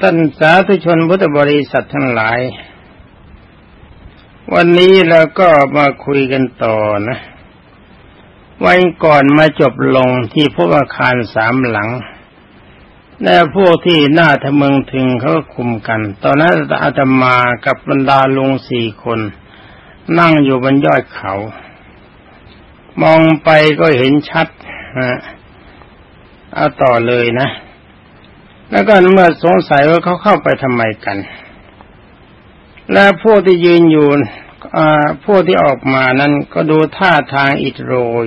ท่านสาธุชนพุทธบริษัททั้งหลาย วันนี้เราก็มาคุยกันต่อนะ วันก่อนมาจบลงที่พวกอาคารสามหลัง และพวกที่หน้าทะเมืองถึงเขาคุมกัน ตอนนั้นอาตมากับบรรดาลุงสี่คน นั่งอยู่บนยอดเขา มองไปก็เห็นชัดฮะเอาต่อเลยนะ แล้วก็เมื่อสงสัยว่าเขาเข้าไปทำไมกัน และพวกที่ยืนอยู่พวกที่ออกมานั้นก็ดูท่าทางอิดโรย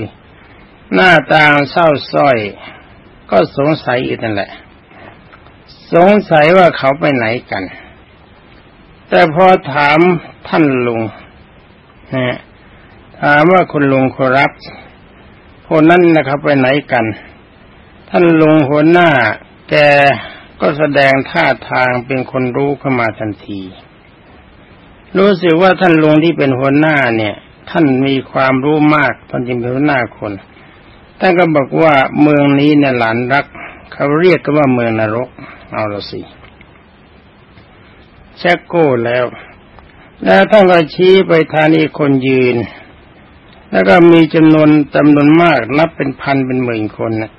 หน้าตาเศร้าส้อย ก็สงสัยอีกนั่นแหละ สงสัยว่าเขาไปไหนกัน แต่พอถามท่านลุงนะถามว่าคุณลุงขอรับคนนั้นนะครับไปไหนกัน ท่านลุงหัวหน้าแก ก็แสดงท่าทางเป็นคนรู้เข้ามาทันที รู้สึกว่าท่านลุงที่เป็นหัวหน้าเนี่ย ท่านมีความรู้มากตอนจริงเป็นหัวหน้าคนท่านก็บอกว่าเมืองนี้เนี่ยหลานรัก เขาเรียกกันว่าเมืองนรก เอาละสิแชกโก้แล้ว แล้วท่านก็ชี้ไปทางนี้คนยืน แล้วก็มีจำนวนจำนวนมากนับเป็นพันเป็นหมื่นคนนะ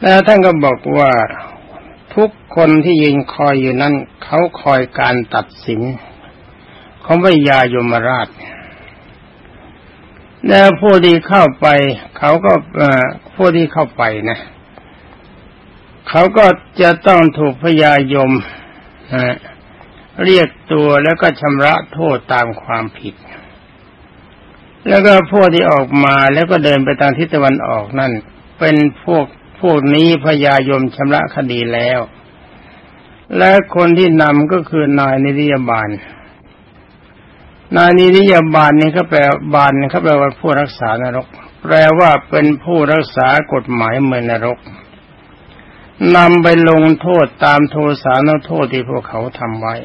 แล้วท่านก็บอกว่า ทุกคนที่ยืนคอยอยู่นั้นเขาคอยการตัดสินของพระยายมราชแล้วผู้ที่เข้าไป เขาก็ผู้ที่เข้าไปนะเขาก็จะต้องถูกพยายมเรียกตัวแล้วก็ชำระโทษตามความผิด แล้วก็พวกที่ออกมาแล้วก็เดินไปทางทิศตะวันออกนั่น เป็นพวก พวกนี้พญายมชำระคดีแล้ว และคนที่นำก็คือนายนิริยบาล นายนิริยบาลนี่เขาแปลบาลนี่เขาแปลว่าผู้รักษานรก แปลว่าเป็นผู้รักษากฎหมายเมืองนรกนำไปลงโทษตามโทสานโทษที่พวกเขาทำไว้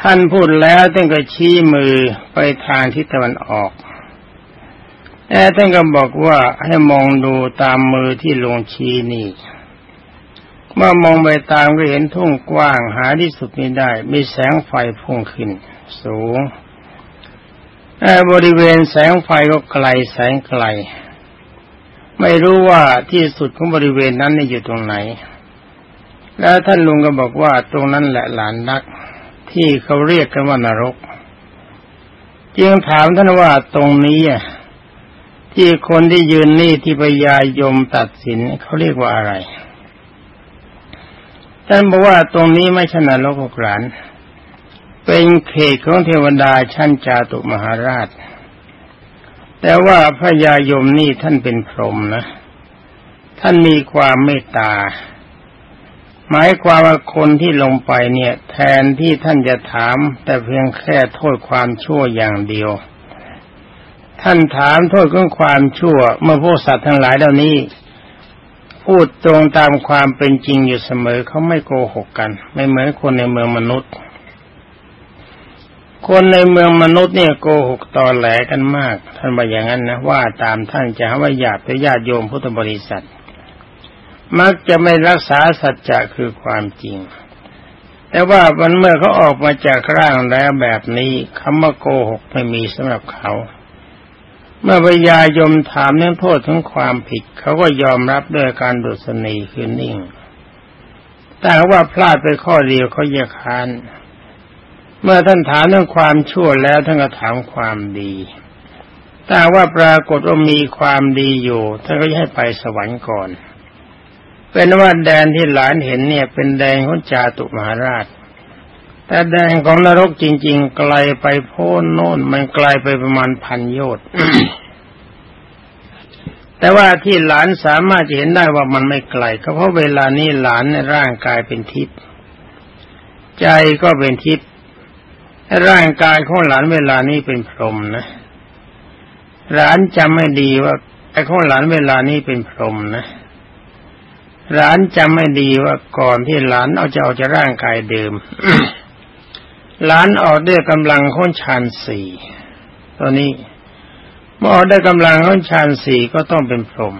ท่านพูดแล้วท่านก็ชี้มือไปทางทิศตะวันออก แอท่านก็บอกว่าให้มองดูตามมือที่ลงชี้นี่เมื่อมองไปตามก็เห็นทุ่งกว้างหาที่สุดไม่ได้ มีแสงไฟพุ่งขึ้น สูงแต่บริเวณแสงไฟก็ไกลแสงไกล ไม่รู้ว่าที่สุดของบริเวณนั้นอยู่ตรงไหน แล้วท่านลุงก็บอกว่าตรงนั้นแหละหลานนัก ที่เขาเรียกกันว่านรก จึงถามท่านว่าตรงนี้ ที่คนที่ยืนนี่ที่พยายมตัดสินเขาเรียกว่าอะไรท่านบอกว่าตรงนี้ไม่ใช่นรกหกหลาน เป็นเขตของเทวดาชั้นจาตุมหาราช แต่ว่าพระยายมนี่ท่านเป็นพรหมนะ ท่านมีความเมตตา หมายความว่าคนที่ลงไปเนี่ย แทนที่ท่านจะถาม แต่เพียงแค่โทษความชั่วอย่างเดียว ท่านถามโทษของความชั่ว เมื่อพวกสัตว์ทั้งหลายเหล่านี้ พูดตรงตามความเป็นจริงอยู่เสมอเขาไม่โกหกกัน ไม่เหมือนคนในเมืองมนุษย์ คนในเมืองมนุษย์เนี่ยโกหกตอแหลกันมาก ท่านบอกอย่างนั้นนะว่าตามท่านจะว่าหยาบแต่ญาติโยมพุทธบริษัท มักจะไม่รักษาสัจจะคือความจริงแต่ว่าวันเมื่อเขาออกมาจากร่างแล้วแบบนี้คำว่าโกหกไม่มีสำหรับเขา เมื่อพญายมถามเรื่องโทษของความผิด เขาก็ยอมรับด้วยการดุษณีคือนิ่ง แต่ว่าพลาดไปข้อเดียวเขาแยกค้าน เมื่อท่านถามเรื่องความชั่วแล้วท่านก็ถามความดีแต่ว่าปรากฏว่ามีความดีอยู่ท่านก็ให้ไปสวรรค์ก่อน เป็นว่าแดนที่หลานเห็นเนี่ย เป็นแดนของจาตุมหาราช แต่แดงของนรกจริง ๆ ไกลไปโพ้นโน่นมันไกลไปประมาณพันโยชน์แต่ว่าที่หลานสามารถจะเห็นได้ว่ามันไม่ไกลก็เพราะเวลานี้หลานในร่างกายเป็นทิพย์ใจก็เป็นทิพย์ร่างกายของหลานเวลานี้เป็นพรหมนะหลานจำไม่ดีว่าไอ้ของหลานเวลานี้เป็นพรหมนะหลานจำไม่ดีว่าก่อนที่หลานเอาจะเอาจะร่างกายเดิม ลานออกด้วยกำลังของฌานสี่ตอนนี้เมื่อออกได้กำลังของฌานสี่ก็ต้องเป็นพรหม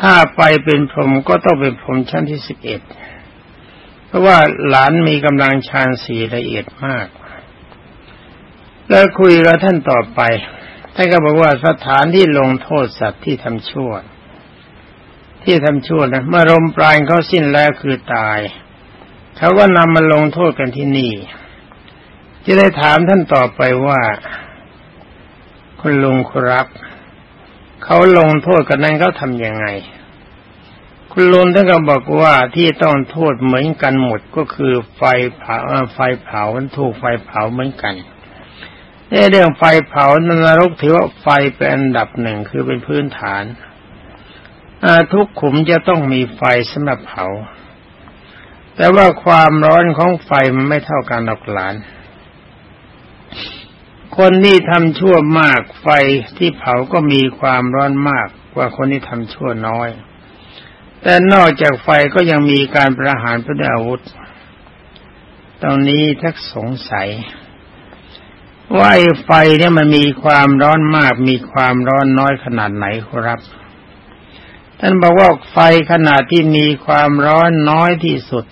ถ้าไปเป็นพรหมก็ต้องเป็นพรหมชั้นที่สิบเอ็ดเพราะว่าหลานมีกำลังฌานสี่ละเอียดมาก แล้วคุยกับท่านต่อไปท่านก็บอกว่าสถานที่ลงโทษสัตว์ที่ทำชั่ว ที่ทำชั่วนะเมื่อลมปราณเขาสิ้นแล้วคือตาย เขาก็นำมาลงโทษกันที่นี่ จะได้ถามท่านต่อไปว่า คุณลุงครับเขาลงโทษกันนั้นเขาทำยังไง คุณลุงท่านก็บอกว่าที่ต้องโทษเหมือนกันหมดก็คือไฟเผาไฟเผามันถูกไฟเผาเหมือนกันเรื่องไฟเผานรกถือว่าไฟเป็นอันดับหนึ่งคือเป็นพื้นฐานทุกขุมจะต้องมีไฟสำหรับเผา แต่ว่าความร้อนของไฟมันไม่เท่ากันหรอกหลาน คนที่ทำชั่วมากไฟที่เผาก็มีความร้อนมากกว่าคนที่ทำชั่วน้อย แต่นอกจากไฟก็ยังมีการประหารพระอาวุธตรงนี้ทักสงสัย ว่าไอ้ไฟเนี่ยมันมีความร้อนมากมีความร้อนน้อยขนาดไหนครับ ท่านบอกว่าไฟขนาดที่มีความร้อนน้อยที่สุด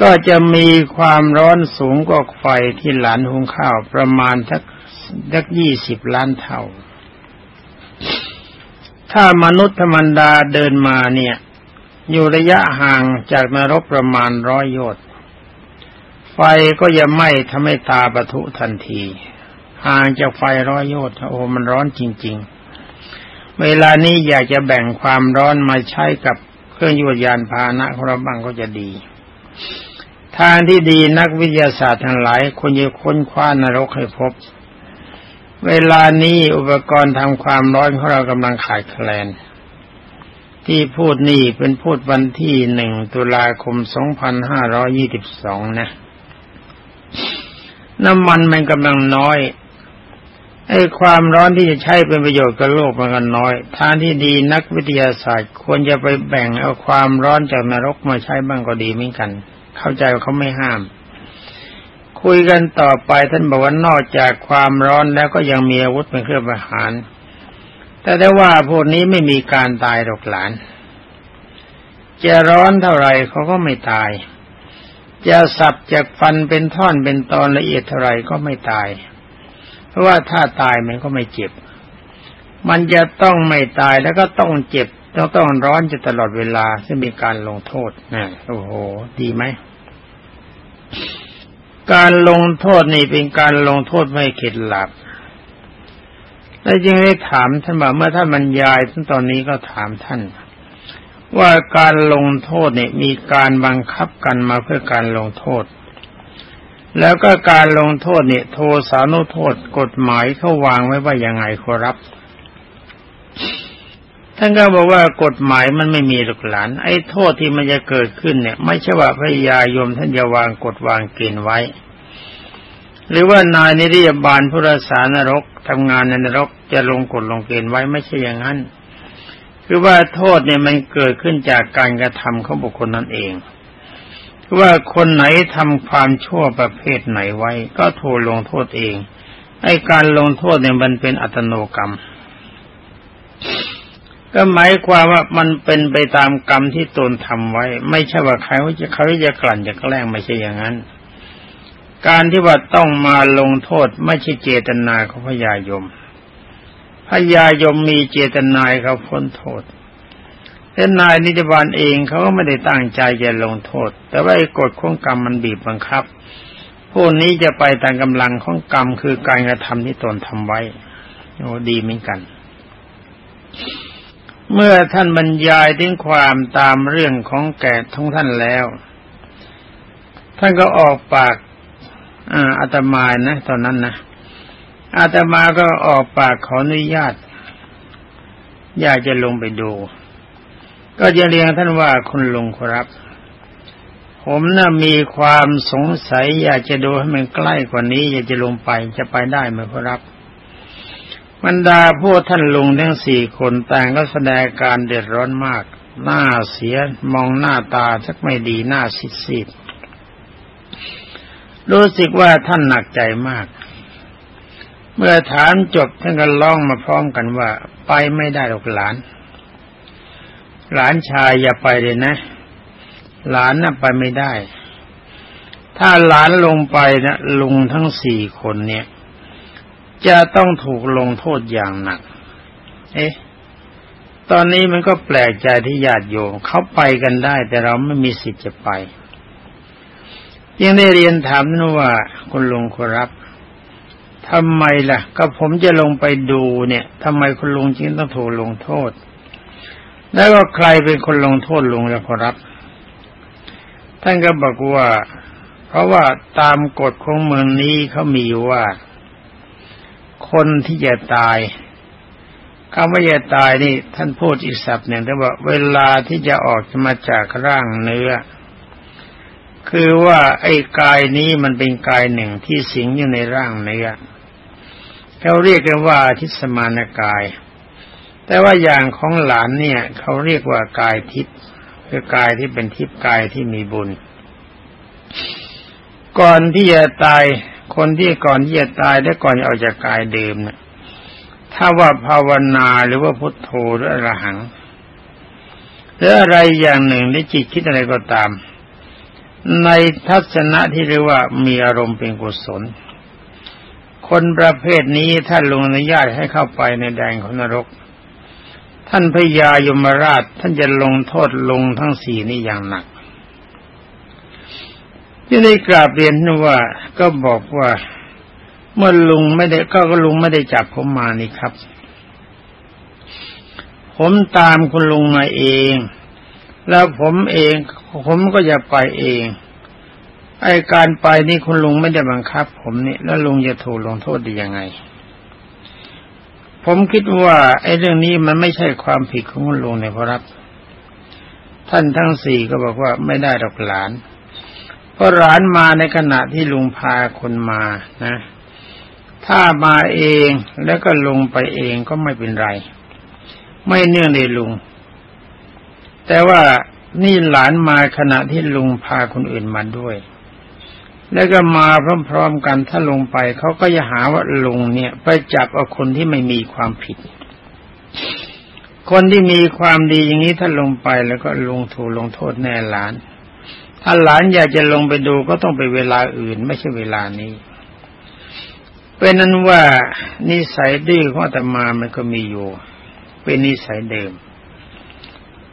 ก็จะมีความร้อนสูงกว่าไฟที่หลานหุงข้าวประมาณทักทักยี่สิบล้านเท่า ถ้ามนุษย์ธรรมดาเดินมาเนี่ย อยู่ระยะห่างจากนรกประมาณร้อยโยชน์ไฟก็จะไหม้ทำให้ตาปะทุทันที ห่างจากไฟร้อยโยชน์โอ้มันร้อนจริง ๆ เวลานี้อยากจะแบ่งความร้อนมาใช้กับเครื่องยวดยานพาหนะของเราบ้างก็จะดี ทางที่ดีนักวิทยาศาสตร์ทั้งหลายควรจะค้นคว้านรกให้พบ เวลานี้อุปกรณ์ทำความร้อนของเรากำลังขาดแคลน ที่พูดนี่เป็นพูดวันที่หนึ่งตุลาคมสองพันห้าร้อยี่สิบสองนะ น้ำมันมันกำลังน้อยไอ้ความร้อนที่จะใช้เป็นประโยชน์กับโลกมันก็น้อย ทางที่ดีนักวิทยาศาสตร์ควรจะไปแบ่งเอาความร้อนจากนรกมาใช้บ้างก็ดีเหมือนกัน เข้าใจว่าเขาไม่ห้าม คุยกันต่อไปท่านบอกว่านอกจากความร้อนแล้วก็ยังมีอาวุธเป็นเครื่องประหาร แต่ได้ว่าพวกนี้ไม่มีการตายหรอกหลาน จะร้อนเท่าไรเขาก็ไม่ตาย จะสับจากฟันเป็นท่อนเป็นตอนละเอียดเท่าไรก็ไม่ตาย เพราะว่าถ้าตายมันก็ไม่เจ็บ มันจะต้องไม่ตายแล้วก็ต้องเจ็บต้องต้องร้อนจะตลอดเวลาจะมีการลงโทษนะโอ้โห ดีไหม การลงโทษนี่เป็นการลงโทษไม่เข็ดหลับแล้วจึงได้ถามท่านว่าเมื่อท่านบรรยายท่านตอนนี้ก็ถามท่าน ว่าการลงโทษเนี่ยมีการบังคับกันมาเพื่อการลงโทษ แล้วก็การลงโทษเนี่ย โทสานุโทษกฎหมายเขาวางไว้ว่ายังไงขอรับ ท่านก็บอกว่ากฎหมายมันไม่มีหลักหลาน ไอ้โทษที่มันจะเกิดขึ้นเนี่ย ไม่ใช่ว่าพระยายมท่านจะวางกฎวางเกณฑ์ไว้ หรือว่านายนิริยบาลผู้รักษานรกทำงานในนรกจะลงกฎลงเกณฑ์ไว้ไม่ใช่อย่างนั้น คือว่าโทษเนี่ยมันเกิดขึ้นจากการกระทำของบุคคลนั่นเองว่าคนไหนทำความชั่วประเภทไหนไว้ ก็ถูกลงโทษเองไอ้การลงโทษเนี่ยมันเป็นอัตโนกรรม ก็หมายความว่ามันเป็นไปตามกรรมที่ตนทำไว้ ไม่ใช่ว่าใครว่าจะเขาจะกลั่นจะแกล้งไม่ใช่อย่างนั้น การที่ว่าต้องมาลงโทษไม่ใช่เจตนาของพญายมพญายมมีเจตนาเขาพ้นโทษแต่นายนิติบาลเองเขาก็ไม่ได้ตั้งใจจะลงโทษ แต่ว่ากฎของกรรมมันบีบบังคับพวกนี้จะไปตามกำลังของกรรมคือการกระทำที่ตนทำไว้โอ้ดีเหมือนกัน เมื่อท่านบรรยายถึงความตามเรื่องของแก่ทั้งท่านแล้ว ท่านก็ออกปากอาตมานะ ตอนนั้นนะอาตมาก็ออกปากขออนุญาตอยากจะลงไปดู ก็จะเรียนท่านว่าคุณลุงครับ ผมน่ะมีความสงสัย อยากจะดูให้มันใกล้กว่านี้ อยากจะลงไปจะไปได้ไหมครับ บรรดาพวกท่านลุงทั้งสี่คนแต่งก็แสดงการเดือดร้อนมาก หน้าเสียมองหน้าตาสักไม่ดีหน้าซีดๆรู้สึกว่าท่านหนักใจมาก เมื่อถามจบท่านก็ร้องมาพร้อมกันว่า ไปไม่ได้หรอกหลาน หลานชายอย่าไปเลยนะ หลานน่ะไปไม่ได้ ถ้าหลานลงไปนะลุงทั้งสี่คนเนี่ย จะต้องถูกลงโทษอย่างหนัก เอ๊ะ ตอนนี้มันก็แปลกใจที่ญาติโยมเขาไปกันได้ แต่เราไม่มีสิทธิ์จะไป ยังได้เรียนถามนั่นว่าคุณลุงครับทำไมล่ะ ก็ผมจะลงไปดูเนี่ยทำไมคุณลุงจึงต้องถูกลงโทษ แล้วก็ใครเป็นคนลงโทษลุงล่ะครับ ท่านก็บอกว่า เพราะว่าตามกฎของเมืองนี้เขามีว่า คนที่จะตายคำว่าจะตายนี่ ท่านพูดอีกศัพท์หนึ่งแต่ว่าเวลาที่จะออกมาจากร่างเนื้อ คือว่าไอ้กายนี้มันเป็นกายหนึ่งที่สิงอยู่ในร่างเนื้อเขาเรียกกันว่าทิศมานกาย แต่ว่าอย่างของหลานเนี่ยเขาเรียกว่ากายทิพย์คือกายที่เป็นทิพย์กายที่มีบุญ ก่อนที่จะตาย คนที่ก่อนที่จะตายและก่อนจะออกจากกายเดิมเนี่ยถ้าว่าภาวนาหรือว่าพุทโธหรืออรหังหรืออะไรอย่างหนึ่งในจิตคิดอะไรก็ตาม ในทัศนะที่เรียกว่ามีอารมณ์เป็นกุศล คนประเภทนี้ท่านลงอนุญาตให้เข้าไปในแดงของนรก ท่านพญายมราชท่านจะลงโทษลงทั้งสี่นี้อย่างหนัก ที่ได้กราบเรียนนว่าก็บอกว่า เมื่อลุงไม่ได้ก็ลุงไม่ได้จับผมมานี่ครับ ผมตามคุณลุงมาเอง แล้วผมเองผมก็จะไปเองไอการไปนี่คุณลุงไม่ได้บังคับ ผมนี่แล้วลุงจะถูกลงโทษได้ยังไง ผมคิดว่า ไอ้เรื่องนี้มันไม่ใช่ความผิดของคุณลุงเนี่ยครับ ท่านทั้งสี่ก็บอกว่าไม่ได้ดอกหลาน เพราะหลานมาในขณะที่ลุงพาคนมานะ ถ้ามาเองแล้วก็ลงไปเองก็ไม่เป็นไร ไม่เนื่องในลุง แต่ว่านี่หลานมาขณะที่ลุงพาคนอื่นมาด้วย แล้วก็มาพร้อมๆกันถ้าลงไปเขาก็จะหาว่าลุงเนี่ย ไปจับเอาคนที่ไม่มีความผิด คนที่มีความดีอย่างนี้ถ้าลงไปแล้วก็ลุงถูกลงโทษแน่หลาน ถ้าหลานอยากจะลงไปดูก็ต้องไปเวลาอื่น ไม่ใช่เวลานี้ เป็นนั้นว่านิสัยดื้อของอาตมามันก็มีอยู่ เป็นนิสัยเดิม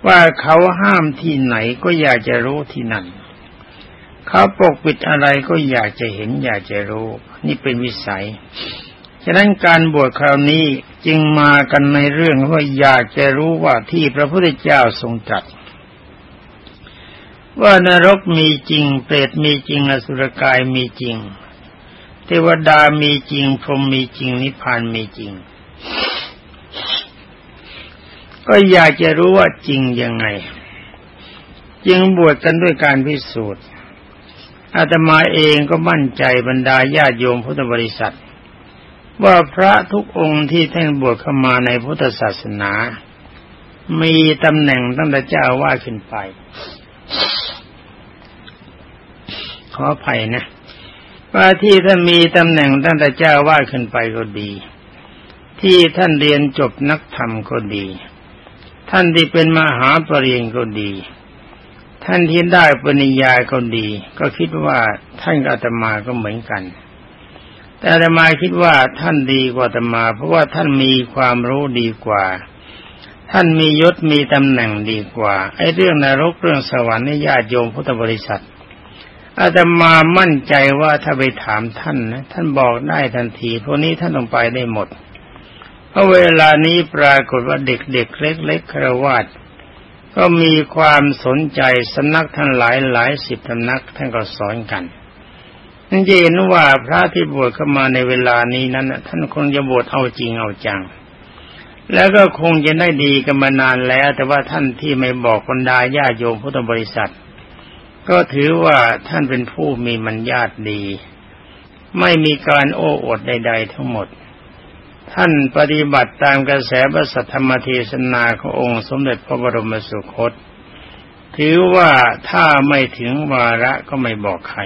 ว่าเขาห้ามที่ไหนก็อยากจะรู้ที่นั่น เขาปกปิดอะไรก็อยากจะเห็น อยากจะรู้ นี่เป็นวิสัยฉะนั้นการบวชคราวนี้จึงมากันในเรื่องว่าอยากจะรู้ว่าที่พระพุทธเจ้าทรงตรัส ว่านรกมีจริง เปรตมีจริงอสุรกายมีจริง เทวดามีจริง พรหมมีจริง นิพพานมีจริง ก็อยากจะรู้ว่าจริงยังไง จึงบวชกันด้วยการพิสูจน์อาตมาเองก็มั่นใจบรรดาญาติโยมพุทธบริษัท ว่าพระทุกองค์ที่ท่านบวชเข้ามาในพุทธศาสนา มีตำแหน่งตั้งแต่เจ้าว่าขึ้นไป ขออภัยนะ ว่าที่ท่านมีตำแหน่งตั้งแต่เจ้าว่าขึ้นไปก็ดี ที่ท่านเรียนจบนักธรรมก็ดี ท่านที่เป็นมหาปรริญญาก็ดี ท่านที่ได้ปณิยาก็ดี ก็คิดว่าท่านอาตมาก็เหมือนกันแต่อาตมาคิดว่าท่านดีกว่าอาตมา เพราะว่าท่านมีความรู้ดีกว่า ท่านมียศมีตำแหน่งดีกว่า ไอ้เรื่องนรกเรื่องสวรรค์นี่ญาติโยมพุทธบริษัทอาตมามั่นใจว่าถ้าไปถามท่านนะท่านบอกได้ทันทีพวกนี้ท่านต้องไปได้หมด เพราะเวลานี้ปรากฏว่าเด็กๆเล็กๆครวาดก็มีความสนใจสำนักท่านหลายหลายสิบสำนักท่านก็สอนกันนั่นจะเห็นว่าพระที่บวชเข้ามาในเวลานี้นั้นท่านคงจะบวชเอาจริงเอาจัง แล้วก็คงจะได้ดีกันมานานแล้ว แต่ว่าท่านที่ไม่บอกบรรดาญาโยมพุทธบริษัท ก็ถือว่าท่านเป็นผู้มีมัญญาตดี ไม่มีการโอ้อดใด ๆ ทั้งหมด ท่านปฏิบัติตามกระแสพระสัทธรรมเทศนาขององค์สมเด็จพระบรมสุคต ถือว่าถ้าไม่ถึงวาระก็ไม่บอกใคร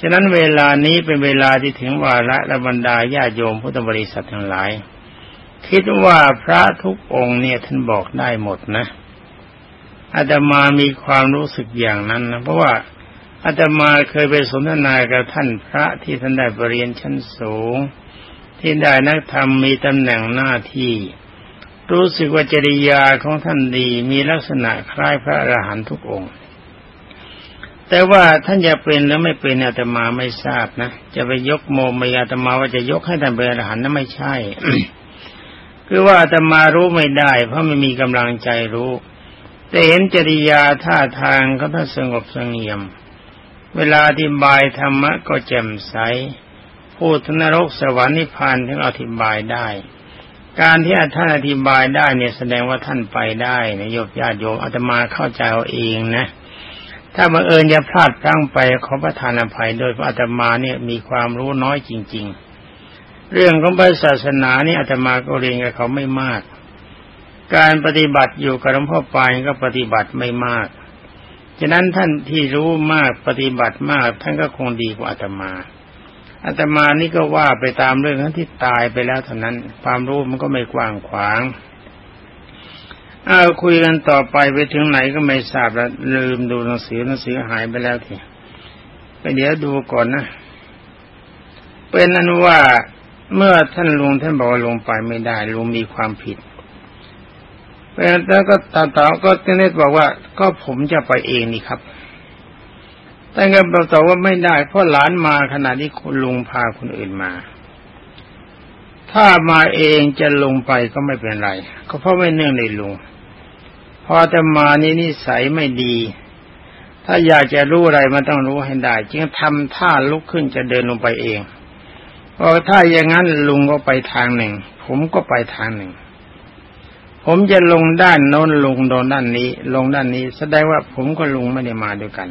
ฉะนั้นเวลานี้เป็นเวลาที่ถึงวาระและบรรดาญาโยมพุทธบริษัททั้งหลาย คิดว่าพระทุกองค์เนี่ยท่านบอกได้หมดนะอาตมามีความรู้สึกอย่างนั้นนะเพราะว่าอาตมาเคยไปสนทนากับท่านพระที่ท่านได้ปรริญญาชั้นสูง ที่ได้นักธรรมมีตำแหน่งหน้าที่ รู้สึกว่าจริยาของท่านดีมีลักษณะคล้ายพระอรหันตุกองค์ แต่ว่าท่านจะเป็นหรือไม่เป็นอาตมาไม่ทราบนะจะไปยกโมมอาตมาว่าจะยกให้ท่านเป็นอรหันต์นั้นไม่ใช่ คือว่าอาตมารู้ไม่ได้ เพราะไม่มีกำลังใจรู้ แต่เห็นจริยาท่าทางเขาท่านสงบสงเงียม เวลาอธิบายธรรมะก็แจ่มใสพูดนรกสวรรค์นิพพานถึงอธิบายได้ การที่ท่านอธิบายได้เนี่ยแสดงว่าท่านไปได้นะโยบญาติโยมอาตมาเข้าใจเอาเองนะ ถ้าบังเอิญจะพลาดพลั้งไปขอประทานอภัยโดยพระอาตมาเนี่ยมีความรู้น้อยจริง ๆ เรื่องของศาสนานี่อาตมาก็เรียนกับเขาไม่มาก การปฏิบัติอยู่กับหลวงพ่อปานก็ปฏิบัติไม่มากฉะนั้นท่านที่รู้มากปฏิบัติมากท่านก็คงดีกว่าอาตมาอาตมานี่ก็ว่าไปตามเรื่องนั้นที่ตายไปแล้วเท่านั้น ความรู้มันก็ไม่กว้างขวางเอาคุยกันต่อไปไปถึงไหนก็ไม่ทราบแล้วลืมดูหนังสือหนังสือหายไปแล้วทีไปเดี๋ยวดูก่อนนะ เป็นนั้นว่า เมื่อท่านลุงท่านบอกว่าลงไปไม่ได้ลุงมีความผิดแล้วก็ตาตาก็เนตบอกว่า ก็ผมจะไปเองนี่ครับแต่ก็บอกต่อว่าไม่ได้เพราะหลานมาขณะที่คุณลุงพาคนอื่นมา ถ้ามาเองจะลงไปก็ไม่เป็นไร ก็เพราะไม่เนื่องในลุงพอจะมานี่นิสัยไม่ดี ถ้าอยากจะรู้อะไรมันต้องรู้ให้ได้ จึงทำท่าลุกขึ้นจะเดินลงไปเอง พอถ้าอย่างนั้นลุงก็ไปทางหนึ่ง ผมก็ไปทางหนึ่ง ผมจะลงด้านโน้นลงโดนด้านนี้ ลงด้านนี้ แสดงว่าผมก็ลุงไม่ได้มาด้วยกัน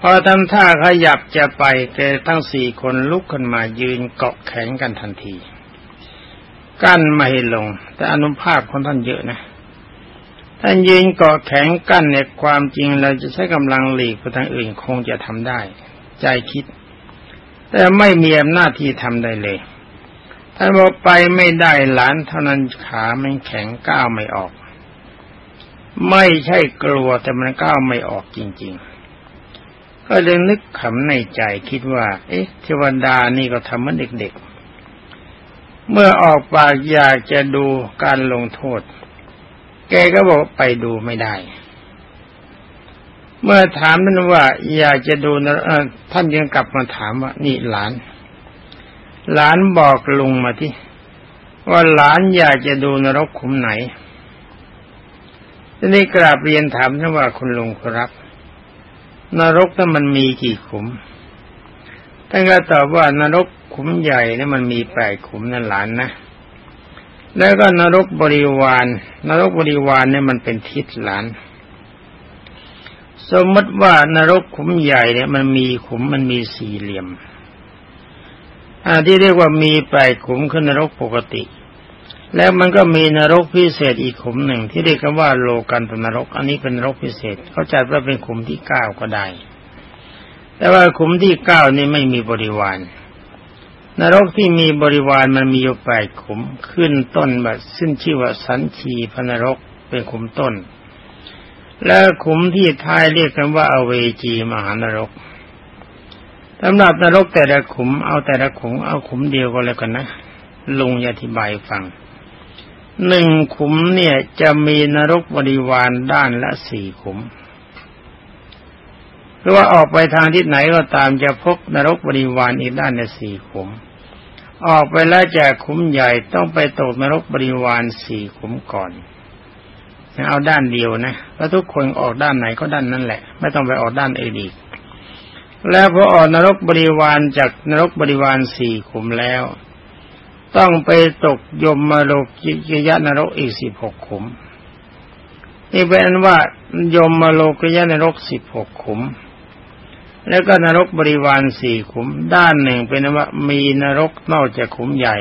พอทำท่าขยับจะไปแต่ทั้งสี่คนลุกขึ้นมายืนเกาะแข็งกันทันที กั้นไม่ลง แต่อนุภาพของท่านเยอะนะท่านยืนเกาะแข็งกั้นเนี่ยความจริงเราจะใช้กำลังหลีกไปทางอื่นคงจะทำได้ ใจคิด แต่ไม่มีอำนาจที่ทำได้เลยท่านบอกไปไม่ได้หลานเท่านั้นขามันแข็งก้าวไม่ออก ไม่ใช่กลัวแต่มันก้าวไม่ออกจริง ๆ ก็เลยนึกขำในใจคิดว่า เอ๊ะ เทวดานี่ก็ทำเหมือนเด็กๆ เมื่อออกปากอยากจะดูการลงโทษ แกก็บอกไปดูไม่ได้ เมื่อถามท่านว่า อยากจะดูนะท่านยังกลับมาถามว่า นี่หลาน หลานบอกลุงมาที่ ว่าหลานอยากจะดูนรกขุมไหนทีนี้กราบเรียนถามท่านว่าคุณลุงครับ นรกนั้นมันมีกี่ขุมท่านก็ตอบว่านรกขุมใหญ่นี่มันมีแปดขุมนั่นหลานนะแล้วก็นรกบริวารนรกบริวารเนี่ยมันเป็นทิศหลาน สมมติว่านรกขุมใหญ่เนี่ยมันมีขุมมันมีสี่เหลี่ยมที่เรียกว่ามีแปดขุมคือนรกปกติ แล้วมันก็มีนรกพิเศษอีกขุมหนึ่ง ที่เรียกว่าโลกันตนรก อันนี้เป็นนรกพิเศษ เขาจัดว่าเป็นขุมที่เก้าก็ได้ แต่ว่าขุมที่เก้านี่ไม่มีบริวาร นรกที่มีบริวารมันมีอยู่แปดขุมขึ้นต้นแบบซึ่งชื่อว่าสันชีพนรกเป็นขุมต้น และขุมที่ท้ายเรียกกันว่าอเวจีมหานรกสำหรับนรกแต่ละขุมเอาแต่ละขุมเอาขุมเดียวก็แล้วกันนะลุงอธิบายฟังหนึ่งขุมเนี่ยจะมีนรกบริวารด้านละสี่ขุมหรือว่าออกไปทางทิศไหนก็ตามจะพบนรกบริวารอีกด้านละสี่ขุม ออกไปแล้วจากขุมใหญ่ต้องไปตกนรกบริวารสี่ขุมก่อน เอาด้านเดียวนะแล้วทุกคนออกด้านไหนก็ด้านนั้นแหละ ไม่ต้องไปออกด้านเอดีกแล้วพอออกนรกบริวารจากนรกบริวารสี่ขุมแล้ว ต้องไปตกยมมาโลกิยะนรกอีกสิบหกขุมนี่เป็นว่ายมมาโลกิยะนรกสิบหกขุม แล้วก็นรกบริวารสี่ขุม ด้านหนึ่งเป็นว่ามีนรกนอกจากขุมใหญ่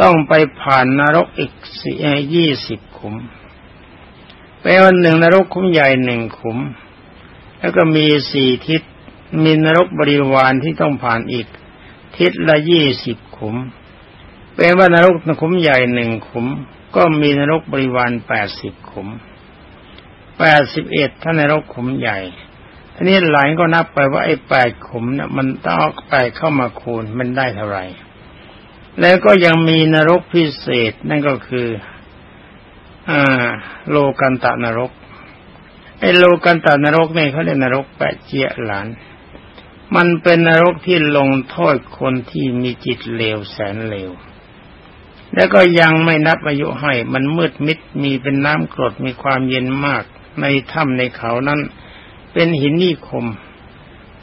ต้องไปผ่านนรกอีกสี่ยี่สิบขุม แปลว่าหนึ่งนรกขุมใหญ่หนึ่งขุม แล้วก็มีสี่ทิศ มีนรกบริวารที่ต้องผ่านอีก ทิศละยี่สิบขุมเป็นว่านรกขุมใหญ่หนึ่งขุม ก็มีนรกบริวารแปดสิบขุมแปดสิบเอ็ดท่านนรกขุมใหญ่ทีนี้หลายก็นับไปว่าไอ้แปดขุมเนะ่ะมันต้องเอาแปเข้ามาคูณมันได้เท่าไหร่ แล้วก็ยังมีนรกพิเศษนั่นก็คือ โลกันตะนรกไอ้โลกันตะนรกเนี่ยเขาเรียกนรกแปะเจียหลาน มันเป็นนรกที่ลงโทษคนที่มีจิตเลวแสนเลว แล้วก็ยังไม่นับอายุให้ มันมืดมิดมีเป็นน้ำกรดมีความเย็นมาก ในถ้ำในเขานั้นเป็นหินนิคม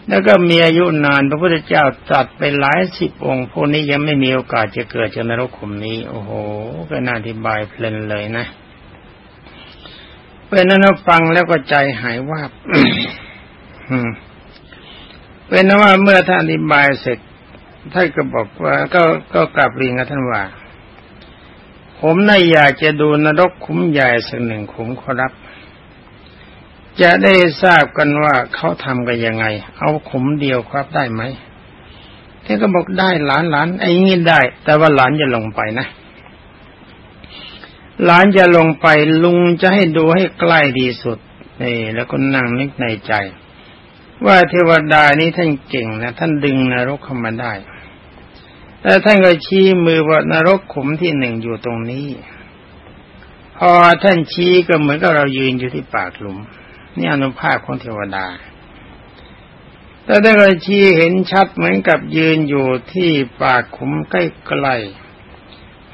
แล้วก็มีอายุนานพระพุทธเจ้าจัดไปหลายสิบองค์พวกนี้ยังไม่มีโอกาสจะเกิดจากนรกขุมนี้ โอ้โห ก็น่าอธิบายเพลินเลยนะ เป็นนั้นฟังแล้วก็ใจหายวาบเป็นนั้นว่าเมื่อท่านอธิบายเสร็จท่านก็บอกว่าก็ก็กลับเรียนกับท่านว่า ผมน่าอยากจะดูนรกคุ้มใหญ่สักหนึ่งขุมครับ จะได้ทราบกันว่าเขาทำกันยังไง เอาขุมเดียวครับได้ไหมท่านก็บอกได้หลานหลานไอ้งี้ได้ แต่ว่าหลานจะลงไปนะ หลานจะลงไปลุงจะให้ดูให้ใกล้ดีสุดนี่แล้วก็นั่งนึกในใจ ว่าเทวดานี้ท่านเก่งนะ ท่านดึงนรกเข้ามาได้แล้วท่านก็ชี้มือว่านรกขุมที่หนึ่งอยู่ตรงนี้ พอท่านชี้ก็เหมือนกับเรายืนอยู่ที่ปากหลุม นี่อนุภาพของเทวดาแต่ท่านก็ชี้เห็นชัดเหมือนกับยืนอยู่ที่ปากขุมใกล้ๆ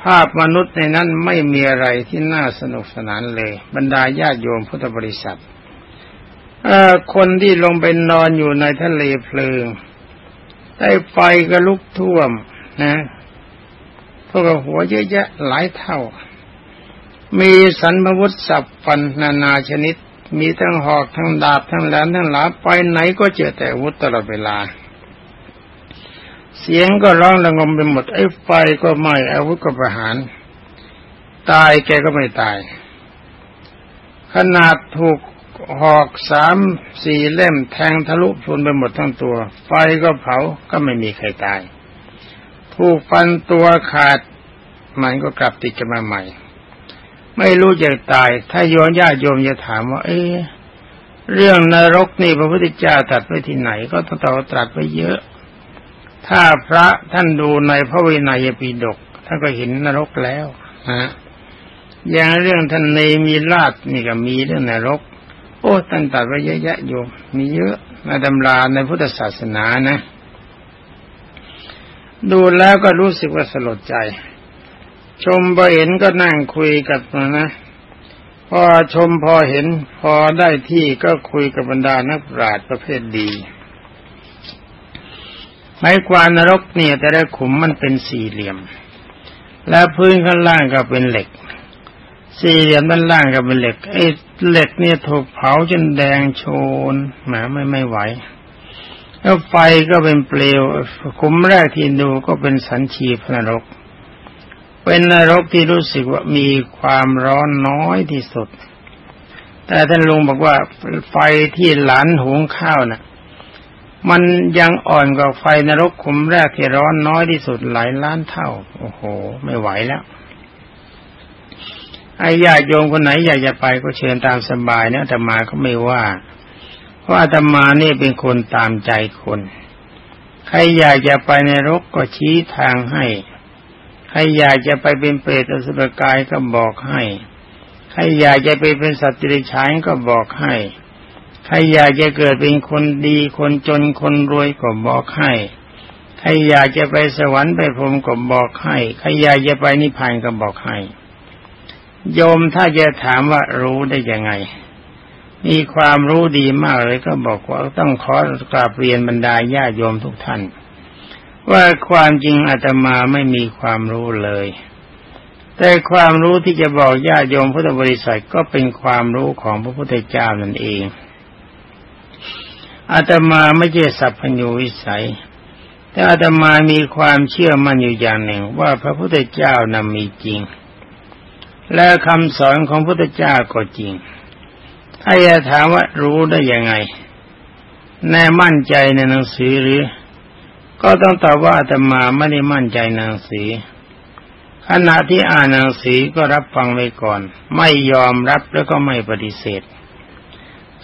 ภาพมนุษย์ในนั้นไม่มีอะไรที่น่าสนุกสนานเลย บรรดาญาติโยมพุทธบริษัทคนที่ลงไปนอนอยู่ในทะเลเพลิงได้ไฟก็ลุกท่วมนะพวกหัวเยอะแยะหลายเท่า มีสันพวุธสับฟันนานาชนิด มีทั้งหอกทั้งดาบทั้งแหลมทั้งหลาไปไหนก็เจอแต่วุธตลอดเวลา เสียงก็ร้องระงมไปหมด ไอ้ไฟก็ไหม้อาวุธก็ประหาร ตายแกก็ไม่ตาย ขนาดถูกหอกสามสี่เล่มแทงทะลุพลุนไปหมดทั้งตัว ไฟก็เผาก็ไม่มีใครตาย ถูกฟันตัวขาด มันก็กลับติดกันมาใหม่ ไม่รู้จะตาย ถ้าโยนญาติโยมจะถามว่า เอ๊เรื่องนรกนี่พระพุทธเจ้าตรัสไว้ที่ไหน ก็ต้องตตรัสไว้เยอะ ถ้าพระท่านดูในพระวินัยปิฎกท่านก็เห็นนรกแล้วนะอย่างเรื่องท่านในมีลาดนี่ก็มีเรื่องนรก โอ้ท่านตรัสไว้เยอะแยะโยมมีเยอะในตำราในพุทธศาสนานะ ดูแล้วก็รู้สึกว่าสลดใจ ชมพอเห็นก็นั่งคุยกับนะนะพอชมพอเห็นพอได้ที่ก็คุยกับบรรดานักปราชญ์ประเภทดี ไม้กวานนรกเนี่ยแต่ละขุมมันเป็นสี่เหลี่ยม และพื้นข้างล่างก็เป็นเหล็ก สี่เหลี่ยมด้านล่างก็เป็นเหล็กไอ้เหล็กเนี่ยถูกเผาจนแดงโชนแหมไม่ไม่ไหวแล้วไฟก็เป็นเปลวขุมแรกที่ดูก็เป็นสันชีพนรก เป็นนรกที่รู้สึกว่ามีความร้อนน้อยที่สุด แต่ท่านลุงบอกว่าไฟที่หลานหุงข้าวนะ่ะ มันยังอ่อนกว่าไฟนรกขุมแรกที่ร้อนน้อยที่สุดหลายล้านเท่า โอ้โห ไม่ไหวแล้วไอ้ญาติโยมคนไหนอยากจะไปก็เชิญตามสบายนะแต่มาเขาไม่ว่า เพราะอาตมานี่เป็นคนตามใจคน ใครอยากจะไปในรกก็ชี้ทางให้ ใครอยากจะไปเป็นเปรตอสุรกายก็บอกให้ ใครอยากจะไปเป็นสัตว์ดิฉายก็บอกให้ ใครอยากจะเกิดเป็นคนดีคนจนคนรวยก็บอกให้ใครอยากจะไปสวรรค์ไปพรมก็บอกให้ใครอยากจะไปนิพพานก็บอกให้ โยมถ้าจะถามว่ารู้ได้ยังไง มีความรู้ดีมากเลยก็บอกว่าต้องขอกราบเรียนบรรดาญาโยมทุกท่าน ว่าความจริงอาตมาไม่มีความรู้เลย แต่ความรู้ที่จะบอกญาโยมพุทธบริษัทก็เป็นความรู้ของพระพุทธเจ้านั่นเอง อาตมาไม่ใช่สัพพัญญูวิสัย แต่อาตมามีความเชื่อมั่นอยู่อย่างหนึ่ง ว่าพระพุทธเจ้านั้นมีจริง และคำสอนของพระพุทธเจ้าก็จริง ถ้าจะถามว่ารู้ได้ยังไง แน่มั่นใจในหนังสือหรือ ก็ต้องตอบว่าอาตมาไม่ได้มั่นใจหนังสือขณะที่อ่านหนังสือก็รับฟังไว้ก่อน ไม่ยอมรับแล้วก็ไม่ปฏิเสธ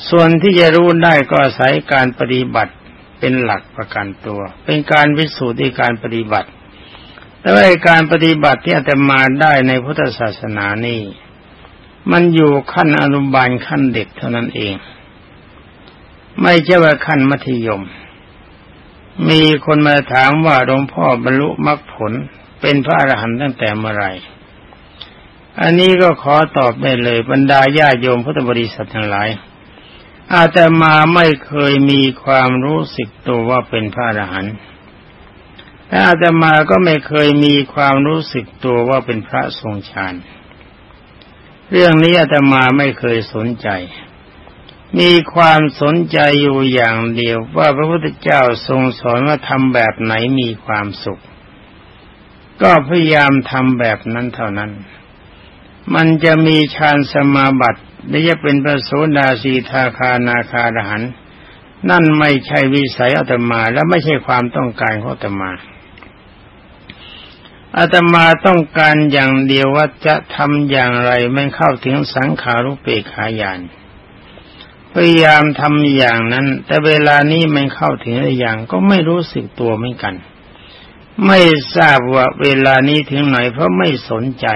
ส่วนที่จะรู้ได้ก็อาศัยการปฏิบัติเป็นหลักประกันตัว เป็นการวิสูจน์ในการปฏิบัติ แต่ว่าการปฏิบัติที่อาตมาได้ในพุทธศาสนานี่ มันอยู่ขั้นอนุบาลขั้นเด็กเท่านั้นเอง ไม่ใช่ว่าขั้นมัธยม มีคนมาถามว่าหลวงพ่อบรรลุมรรคผลเป็นพระอรหันต์ตั้งแต่เมื่อไหร่ อันนี้ก็ขอตอบได้เลยบรรดาญาโยมพุทธบริษัททั้งหลาย อาตมาไม่เคยมีความรู้สึกตัวว่าเป็นพระอรหันต์และอาตมาก็ไม่เคยมีความรู้สึกตัวว่าเป็นพระทรงฌานเรื่องนี้อาตมาไม่เคยสนใจ มีความสนใจอยู่อย่างเดียวว่าพระพุทธเจ้าทรงสอนว่าทำแบบไหนมีความสุข ก็พยายามทำแบบนั้นเท่านั้น มันจะมีฌานสมาบัติ หรือจะเป็นพระโสดาสีทาคานาคาดหันนั่นไม่ใช่วิสัยอาตมาและไม่ใช่ความต้องการของอาตมาอาตมาต้องการอย่างเดียวว่าจะทำอย่างไรไม่เข้าถึงสังขารุเปกขายานพยายามทำอย่างนั้น แต่เวลานี้มันเข้าถึงอะไรอย่างก็ไม่รู้สึกตัวเหมือนกัน ไม่ทราบว่าเวลานี้ถึงไหนเพราะไม่สนใจ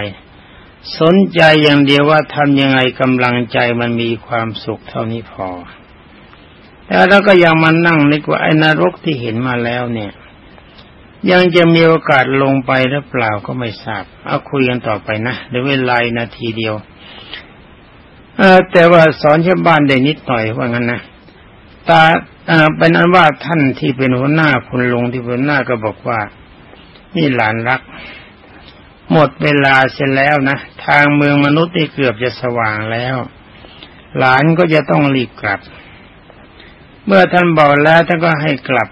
สนใจอย่างเดียวว่าทำยังไงกำลังใจมันมีความสุขเท่านี้พอ แล้วเราก็ยังมานั่งนึกว่าไอ้นรกที่เห็นมาแล้วเนี่ย ยังจะมีโอกาสลงไปหรือเปล่าก็ไม่ทราบ เอาคุยกันต่อไปนะเดี๋ยวเวลานาทีเดียวเออแต่ว่าสอนชาวบ้านได้นิดหน่อยว่างั้นนะตาเป็นนั้นว่าท่านที่เป็นหัวหน้าคุณลุงที่เป็นหน้าก็บอกว่า นี่หลานรัก หมดเวลาเสร็จแล้วนะ ทางเมืองมนุษย์นี่เกือบจะสว่างแล้ว หลานก็จะต้องรีบกลับ เมื่อท่านบอกแล้วท่านก็ให้กลับ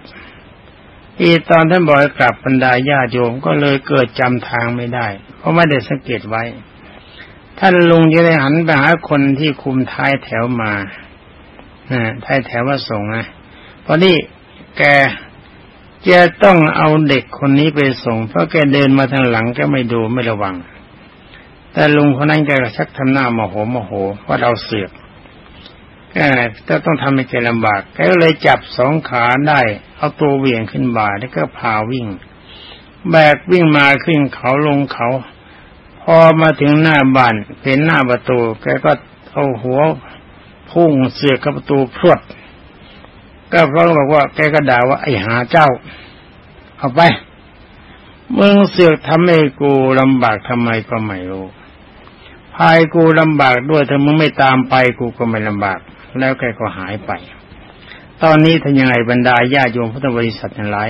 อีตอนท่านบอกกลับบรรดาญาโยมก็เลยเกิดจำทางไม่ได้ เพราะไม่ได้สังเกตไว้ ท่านลุงจะได้หันไปหาคนที่คุมท้ายแถวมาท้ายแถวว่าส่งนะเพราะนี่แก จะต้องเอาเด็กคนนี้ไปส่ง เพราะแกเดินมาทางหลังก็ไม่ดูไม่ระวัง แต่ลุงคนนั้นแกก็ชักทำหน้าโมโหโมโหว่าเราเสือกแกจะต้องทำให้แกลำบากแกก็เลยจับสองขาได้ เอาตัวเวี่ยงขึ้นบ่าแล้วก็พาวิ่ง แบกวิ่งมาขึ้นเขาลงเขา พอมาถึงหน้าบ้านเป็นหน้าประตู แกก็เอาหัวพุ่งเสือกกับประตูพรวด ก็เพราบอกว่าแกก็ด่าว่าไอ้หาเจ้า เอาไปมึงเสือกทำให้กูลำบากทำไมก็ไม่รู้พายกูลำบากด้วยถ้ามึงไม่ตามไปกูก็ไม่ลำบาก แล้วแกก็หายไป ตอนนี้ทำยังไงบรรดาญาโยมพุทธบริษัททั้งหลาย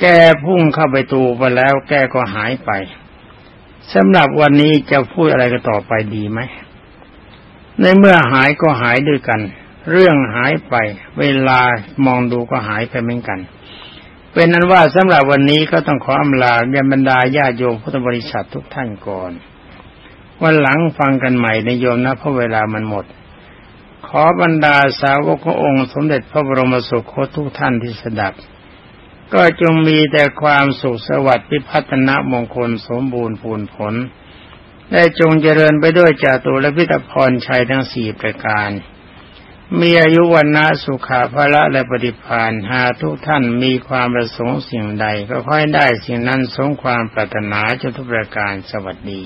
แกพุ่งเข้าไปตูไปแล้วแกก็หายไปสำหรับวันนี้จะพูดอะไรกันต่อไปดีไหมในเมื่อหายก็หายด้วยกัน เรื่องหายไป เวลามองดูก็หายไปเหมือนกัน เป็นนั้นว่าสำหรับวันนี้ก็ต้องขออำลาญาบรรดาญาโยมพุทธบริษัททุกท่านก่อน วันหลังฟังกันใหม่ในโยมนะเพราะเวลามันหมด ขอบรรดาสาวกขององค์ สมเด็จพระบรมสุคตทุกท่านที่สดับ ก็จงมีแต่ความสุขสวัสดิ์พิพัฒนามงคลสมบูรณ์ผลผล ได้จงเจริญไปด้วยจาตุและพิทพรชัยทั้งสี่ประการ มีอายุวันนาสุขาภละและปฏิพานหาทุกท่านมีความประสงค์สิ่งใด ก็ค่อยได้สิ่งนั้นสงความปรารถนาจนทุกประการสวัสดี